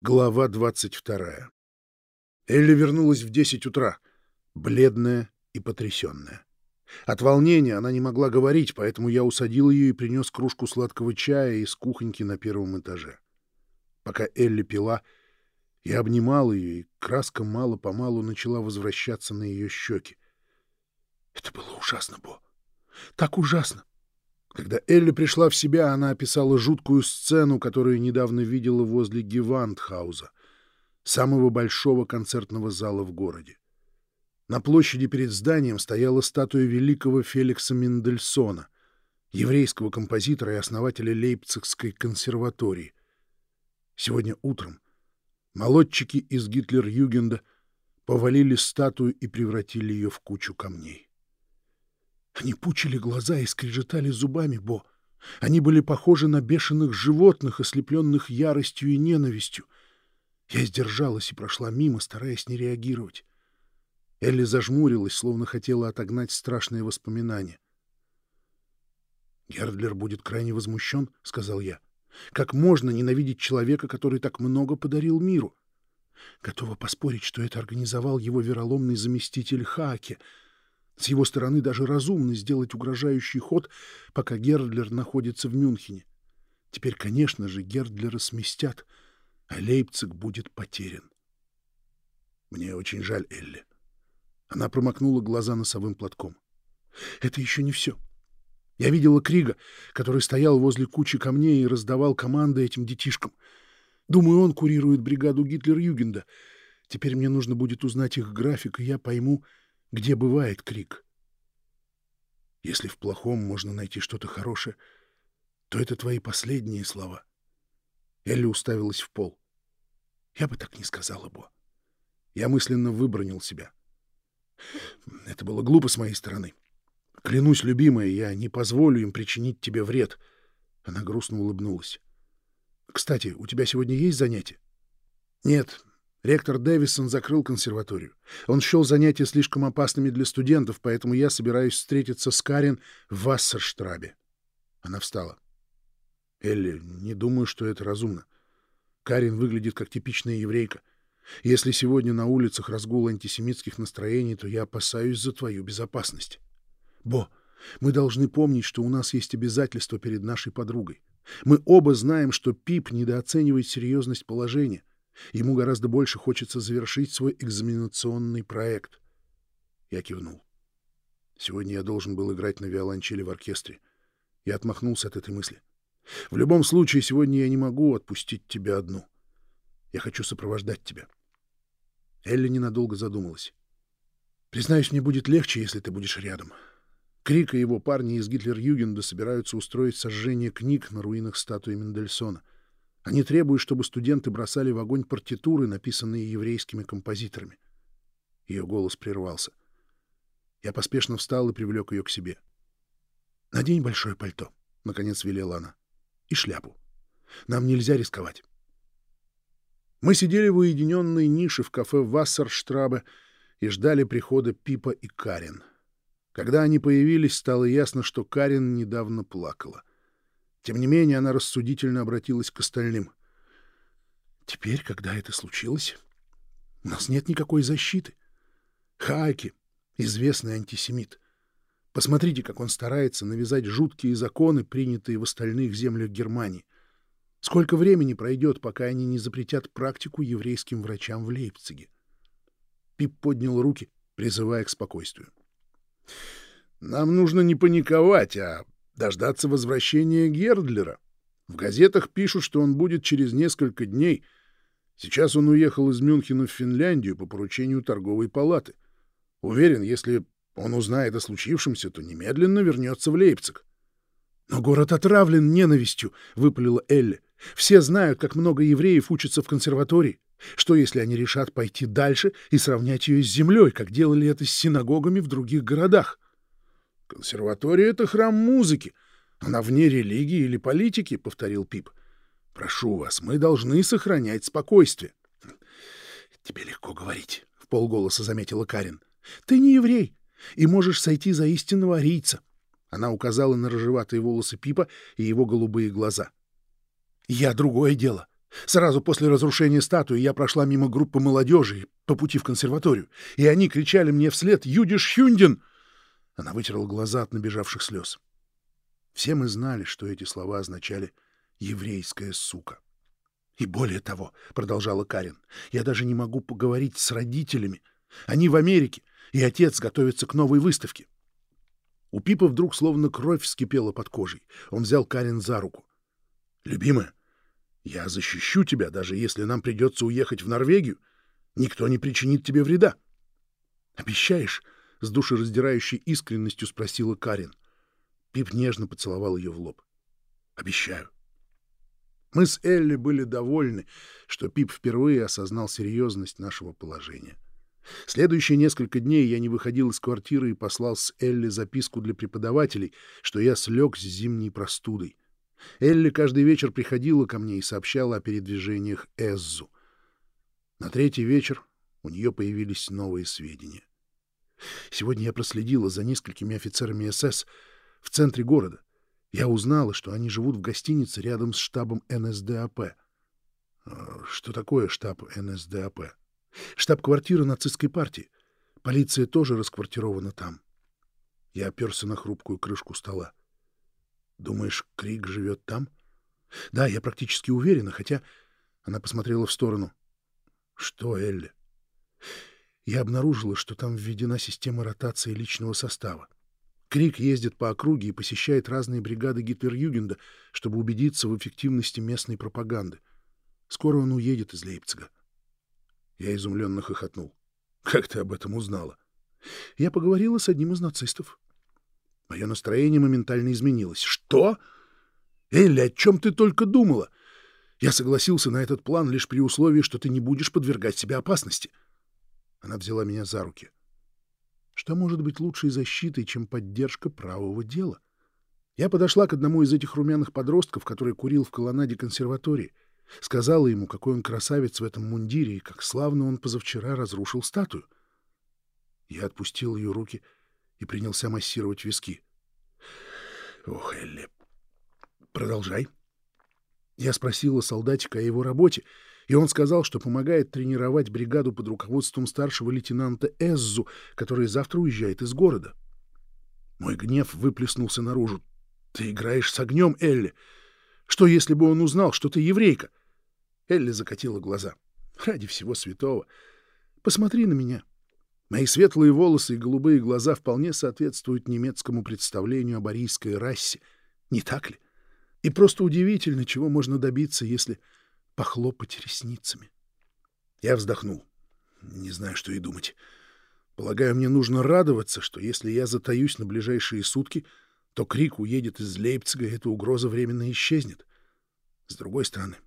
Глава 22. Элли вернулась в 10 утра, бледная и потрясенная. От волнения она не могла говорить, поэтому я усадил ее и принес кружку сладкого чая из кухоньки на первом этаже. Пока Элли пила, я обнимал ее, и краска мало-помалу начала возвращаться на ее щеки. Это было ужасно, Бо. Так ужасно. Когда Элли пришла в себя, она описала жуткую сцену, которую недавно видела возле Гевантхауза, самого большого концертного зала в городе. На площади перед зданием стояла статуя великого Феликса Мендельсона, еврейского композитора и основателя Лейпцигской консерватории. Сегодня утром молодчики из Гитлер-Югенда повалили статую и превратили ее в кучу камней. Они пучили глаза и скрежетали зубами, Бо. Они были похожи на бешеных животных, ослепленных яростью и ненавистью. Я сдержалась и прошла мимо, стараясь не реагировать. Элли зажмурилась, словно хотела отогнать страшные воспоминания. «Гердлер будет крайне возмущен», — сказал я. «Как можно ненавидеть человека, который так много подарил миру?» Готова поспорить, что это организовал его вероломный заместитель Хаке — с его стороны даже разумно сделать угрожающий ход, пока Гердлер находится в Мюнхене. Теперь, конечно же, Гердлера сместят, а Лейпциг будет потерян. Мне очень жаль Элли. Она промокнула глаза носовым платком. Это еще не все. Я видела Крига, который стоял возле кучи камней и раздавал команды этим детишкам. Думаю, он курирует бригаду Гитлер-Югенда. Теперь мне нужно будет узнать их график, и я пойму, где бывает крик. Если в плохом можно найти что-то хорошее, то это твои последние слова. Элли уставилась в пол. Я бы так не сказала, Бо. Я мысленно выбронил себя. Это было глупо с моей стороны. Клянусь, любимая, я не позволю им причинить тебе вред. Она грустно улыбнулась. Кстати, у тебя сегодня есть занятия? Нет, Ректор Дэвисон закрыл консерваторию. Он счел занятия слишком опасными для студентов, поэтому я собираюсь встретиться с Карен в Вассерштрабе. Она встала. Элли, не думаю, что это разумно. Карен выглядит как типичная еврейка. Если сегодня на улицах разгул антисемитских настроений, то я опасаюсь за твою безопасность. Бо, мы должны помнить, что у нас есть обязательства перед нашей подругой. Мы оба знаем, что Пип недооценивает серьезность положения. Ему гораздо больше хочется завершить свой экзаменационный проект. Я кивнул. Сегодня я должен был играть на виолончели в оркестре. Я отмахнулся от этой мысли. В любом случае, сегодня я не могу отпустить тебя одну. Я хочу сопровождать тебя. Элли ненадолго задумалась. Признаюсь, мне будет легче, если ты будешь рядом. Крик и его парни из Гитлер-Югенда собираются устроить сожжение книг на руинах статуи Мендельсона — они требуют, чтобы студенты бросали в огонь партитуры, написанные еврейскими композиторами. Ее голос прервался. Я поспешно встал и привлек ее к себе. «Надень большое пальто», — наконец велела она, — «и шляпу. Нам нельзя рисковать». Мы сидели в уединенной нише в кафе Вассерштрабе и ждали прихода Пипа и Карен. Когда они появились, стало ясно, что Карен недавно плакала. Тем не менее, она рассудительно обратилась к остальным. «Теперь, когда это случилось, у нас нет никакой защиты. Хаки — известный антисемит. Посмотрите, как он старается навязать жуткие законы, принятые в остальных землях Германии. Сколько времени пройдет, пока они не запретят практику еврейским врачам в Лейпциге?» Пип поднял руки, призывая к спокойствию. «Нам нужно не паниковать, а дождаться возвращения Гердлера. В газетах пишут, что он будет через несколько дней. Сейчас он уехал из Мюнхена в Финляндию по поручению торговой палаты. Уверен, если он узнает о случившемся, то немедленно вернется в Лейпциг. «Но город отравлен ненавистью», — выпалила Элли. «Все знают, как много евреев учатся в консерватории. Что, если они решат пойти дальше и сравнять ее с землей, как делали это с синагогами в других городах?» Консерватория — это храм музыки. Она вне религии или политики, — повторил Пип. Прошу вас, мы должны сохранять спокойствие. Тебе легко говорить, — в полголоса заметила Карин. Ты не еврей и можешь сойти за истинного арийца. Она указала на рыжеватые волосы Пипа и его голубые глаза. Я другое дело. Сразу после разрушения статуи я прошла мимо группы молодежи по пути в консерваторию, и они кричали мне вслед «Юдиш Хюндин!» Она вытерла глаза от набежавших слез. Все мы знали, что эти слова означали «еврейская сука». «И более того», — продолжала Карин, — «я даже не могу поговорить с родителями. Они в Америке, и отец готовится к новой выставке». У Пипа вдруг словно кровь вскипела под кожей. Он взял Карин за руку. «Любимая, я защищу тебя, даже если нам придется уехать в Норвегию. Никто не причинит тебе вреда». «Обещаешь?» — с душераздирающей искренностью спросила Карин. Пип нежно поцеловал ее в лоб. «Обещаю». Мы с Элли были довольны, что Пип впервые осознал серьезность нашего положения. Следующие несколько дней я не выходил из квартиры и послал с Элли записку для преподавателей, что я слег с зимней простудой. Элли каждый вечер приходила ко мне и сообщала о передвижениях Эззу. На третий вечер у нее появились новые сведения. Сегодня я проследила за несколькими офицерами СС в центре города. Я узнала, что они живут в гостинице рядом с штабом НСДАП. А, что такое штаб НСДАП? Штаб-квартира нацистской партии. Полиция тоже расквартирована там. Я оперся на хрупкую крышку стола. Думаешь, Крик живет там? Да, я практически уверена, хотя... Она посмотрела в сторону. Что, Элли? Я обнаружила, что там введена система ротации личного состава. Крик ездит по округе и посещает разные бригады Гитлер-Югенда, чтобы убедиться в эффективности местной пропаганды. Скоро он уедет из Лейпцига. Я изумленно хохотнул. «Как ты об этом узнала?» «Я поговорила с одним из нацистов». Мое настроение моментально изменилось. «Что? Элли, о чем ты только думала? Я согласился на этот план лишь при условии, что ты не будешь подвергать себя опасности». Она взяла меня за руки. Что может быть лучшей защитой, чем поддержка правого дела? Я подошла к одному из этих румяных подростков, который курил в колоннаде консерватории. Сказала ему, какой он красавец в этом мундире и как славно он позавчера разрушил статую. Я отпустил ее руки и принялся массировать виски. Ох, Элли, продолжай. Я спросила солдатика о его работе, и он сказал, что помогает тренировать бригаду под руководством старшего лейтенанта Эззу, который завтра уезжает из города. Мой гнев выплеснулся наружу. «Ты играешь с огнем, Элли! Что, если бы он узнал, что ты еврейка?» Элли закатила глаза. «Ради всего святого! Посмотри на меня!» Мои светлые волосы и голубые глаза вполне соответствуют немецкому представлению об арийской расе, не так ли? И просто удивительно, чего можно добиться, если похлопать ресницами. Я вздохнул. Не знаю, что и думать. Полагаю, мне нужно радоваться, что если я затаюсь на ближайшие сутки, то Крик уедет из Лейпцига, и эта угроза временно исчезнет. С другой стороны,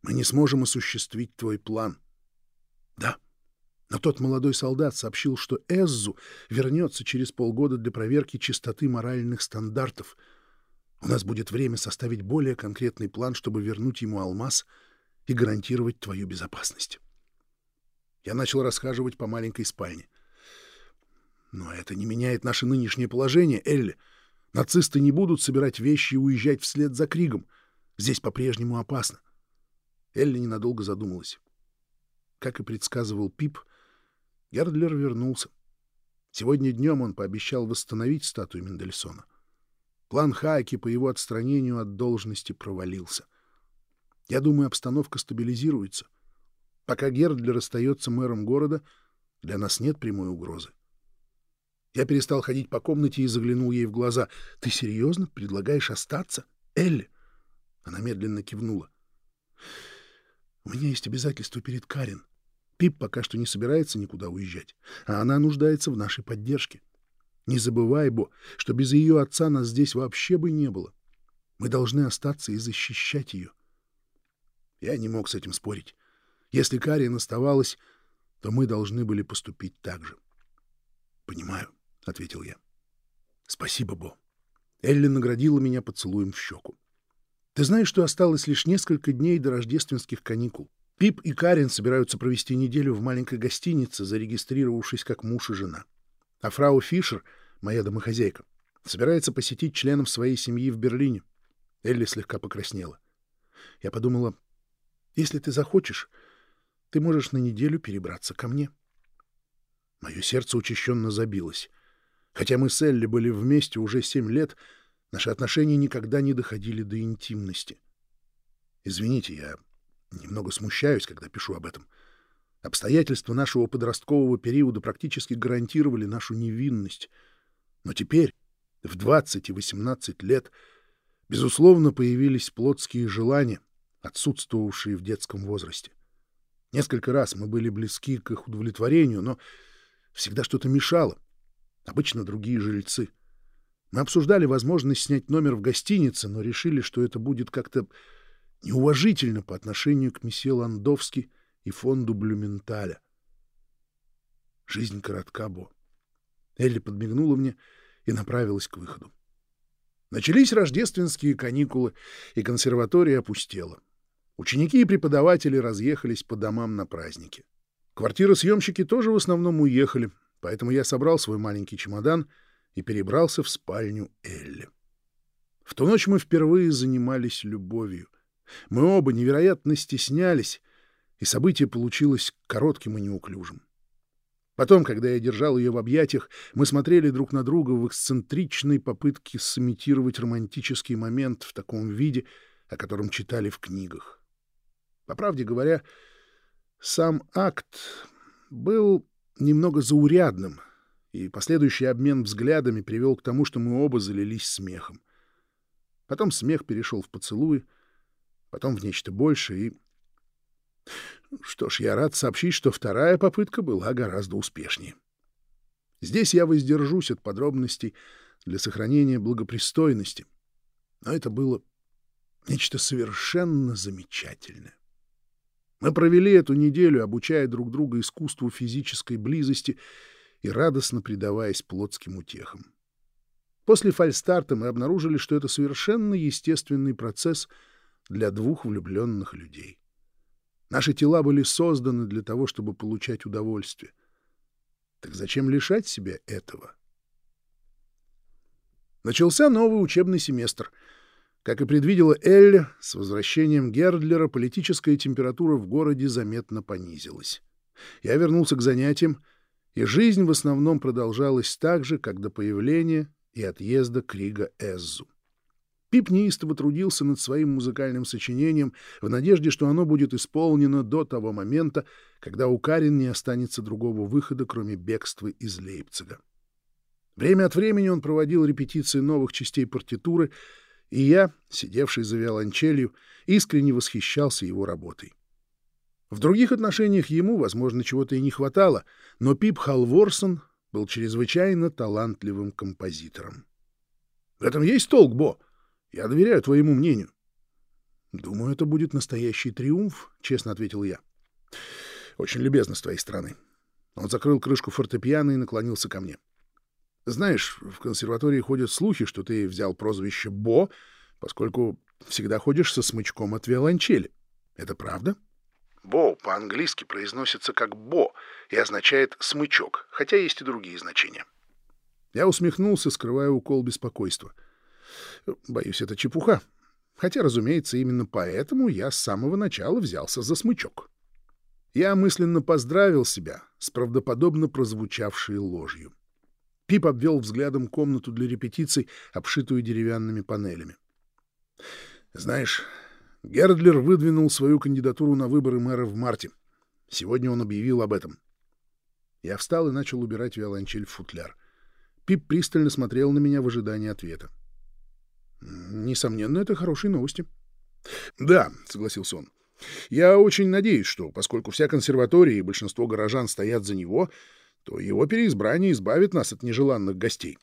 мы не сможем осуществить твой план. Да. Но тот молодой солдат сообщил, что Эззу вернется через полгода для проверки чистоты моральных стандартов — у нас будет время составить более конкретный план, чтобы вернуть ему алмаз и гарантировать твою безопасность. Я начал расхаживать по маленькой спальне. Но это не меняет наше нынешнее положение, Элли. Нацисты не будут собирать вещи и уезжать вслед за Кригом. Здесь по-прежнему опасно. Элли ненадолго задумалась. Как и предсказывал Пип, Гердлер вернулся. Сегодня днем он пообещал восстановить статую Мендельсона — План Хайки по его отстранению от должности провалился. Я думаю, обстановка стабилизируется. Пока Гердлер остается мэром города, для нас нет прямой угрозы. Я перестал ходить по комнате и заглянул ей в глаза. — Ты серьезно предлагаешь остаться? Элли? Она медленно кивнула. — У меня есть обязательства перед Карен. Пип пока что не собирается никуда уезжать, а она нуждается в нашей поддержке. Не забывай, Бо, что без ее отца нас здесь вообще бы не было. Мы должны остаться и защищать ее. Я не мог с этим спорить. Если Карин оставалась, то мы должны были поступить так же. — Понимаю, — ответил я. — Спасибо, Бо. Элли наградила меня поцелуем в щеку. Ты знаешь, что осталось лишь несколько дней до рождественских каникул. Пип и Карин собираются провести неделю в маленькой гостинице, зарегистрировавшись как муж и жена. А фрау Фишер — моя домохозяйка, собирается посетить членов своей семьи в Берлине. Элли слегка покраснела. Я подумала, Если ты захочешь, ты можешь на неделю перебраться ко мне. Мое сердце учащенно забилось. Хотя мы с Элли были вместе уже семь лет, наши отношения никогда не доходили до интимности. Извините, я немного смущаюсь, когда пишу об этом. Обстоятельства нашего подросткового периода практически гарантировали нашу невинность. Но теперь, в 20 и 18 лет, безусловно, появились плотские желания, отсутствовавшие в детском возрасте. Несколько раз мы были близки к их удовлетворению, но всегда что-то мешало. Обычно другие жильцы. Мы обсуждали возможность снять номер в гостинице, но решили, что это будет как-то неуважительно по отношению к месье Ландовски и фонду Блюменталя. Жизнь коротка, Бо. Элли подмигнула мне и направилась к выходу. Начались рождественские каникулы, и консерватория опустела. Ученики и преподаватели разъехались по домам на праздники. Квартиросъемщики тоже в основном уехали, поэтому я собрал свой маленький чемодан и перебрался в спальню Элли. В ту ночь мы впервые занимались любовью. Мы оба невероятно стеснялись, и событие получилось коротким и неуклюжим. Потом, когда я держал ее в объятиях, мы смотрели друг на друга в эксцентричной попытке сымитировать романтический момент в таком виде, о котором читали в книгах. По правде говоря, сам акт был немного заурядным, и последующий обмен взглядами привел к тому, что мы оба залились смехом. Потом смех перешел в поцелуй, потом в нечто большее, и... Что ж, я рад сообщить, что вторая попытка была гораздо успешнее. Здесь я воздержусь от подробностей для сохранения благопристойности, но это было нечто совершенно замечательное. Мы провели эту неделю, обучая друг друга искусству физической близости и радостно предаваясь плотским утехам. После фальстарта мы обнаружили, что это совершенно естественный процесс для двух влюбленных людей. Наши тела были созданы для того, чтобы получать удовольствие. Так зачем лишать себя этого? Начался новый учебный семестр — как и предвидела Элли, с возвращением Гердлера политическая температура в городе заметно понизилась. Я вернулся к занятиям, и жизнь в основном продолжалась так же, как до появления и отъезда Крига Эззу. Пип неистово трудился над своим музыкальным сочинением в надежде, что оно будет исполнено до того момента, когда у Карин не останется другого выхода, кроме бегства из Лейпцига. Время от времени он проводил репетиции новых частей партитуры — и я, сидевший за виолончелью, искренне восхищался его работой. В других отношениях ему, возможно, чего-то и не хватало, но Пип Халворсон был чрезвычайно талантливым композитором. — В этом есть толк, Бо. Я доверяю твоему мнению. — Думаю, это будет настоящий триумф, — честно ответил я. — Очень любезно с твоей стороны. Он закрыл крышку фортепиано и наклонился ко мне. — знаешь, в консерватории ходят слухи, что ты взял прозвище Бо, поскольку всегда ходишь со смычком от виолончели. Это правда? Бо по-английски произносится как Бо и означает «смычок», хотя есть и другие значения. Я усмехнулся, скрывая укол беспокойства. Боюсь, это чепуха. Хотя, разумеется, именно поэтому я с самого начала взялся за смычок. Я мысленно поздравил себя с правдоподобно прозвучавшей ложью. Пип обвел взглядом комнату для репетиций, обшитую деревянными панелями. «Знаешь, Гердлер выдвинул свою кандидатуру на выборы мэра в марте. Сегодня он объявил об этом». Я встал и начал убирать виолончель в футляр. Пип пристально смотрел на меня в ожидании ответа. «Несомненно, это хорошие новости». «Да», — согласился он. «Я очень надеюсь, что, поскольку вся консерватория и большинство горожан стоят за него, то его переизбрание избавит нас от нежеланных гостей.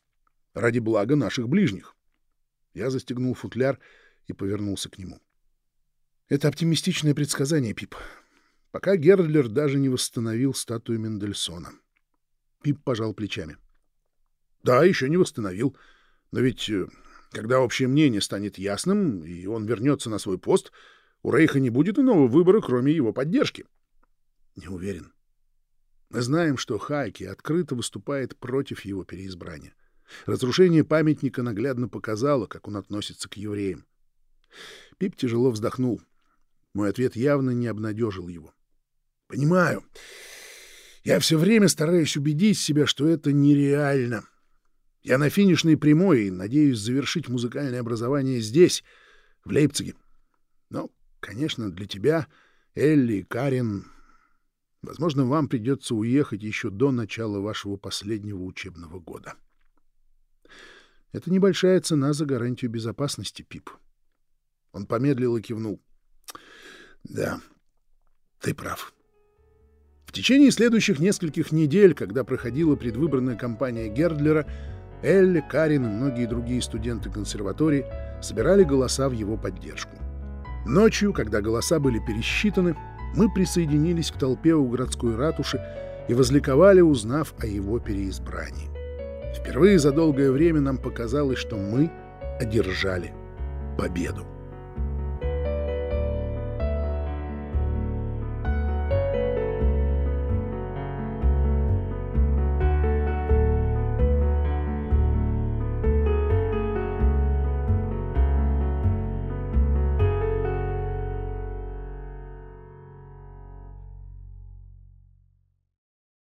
Ради блага наших ближних. Я застегнул футляр и повернулся к нему. Это оптимистичное предсказание, Пип. Пока Гердлер даже не восстановил статую Мендельсона. Пип пожал плечами. Да, еще не восстановил. Но ведь, э, когда общее мнение станет ясным, и он вернется на свой пост, у Рейха не будет иного выбора, кроме его поддержки. Не уверен. Мы знаем, что Хайки открыто выступает против его переизбрания. Разрушение памятника наглядно показало, как он относится к евреям. Пип тяжело вздохнул. Мой ответ явно не обнадежил его. «Понимаю. Я все время стараюсь убедить себя, что это нереально. Я на финишной прямой и надеюсь завершить музыкальное образование здесь, в Лейпциге. Но, конечно, для тебя, Элли и Карин, возможно, вам придется уехать еще до начала вашего последнего учебного года. Это небольшая цена за гарантию безопасности, Пип. Он помедлил и кивнул. Да, ты прав. В течение следующих нескольких недель, когда проходила предвыборная кампания Гердлера, Элли, Карин и многие другие студенты консерватории собирали голоса в его поддержку. Ночью, когда голоса были пересчитаны, мы присоединились к толпе у городской ратуши и возликовали, узнав о его переизбрании. Впервые за долгое время нам показалось, что мы одержали победу.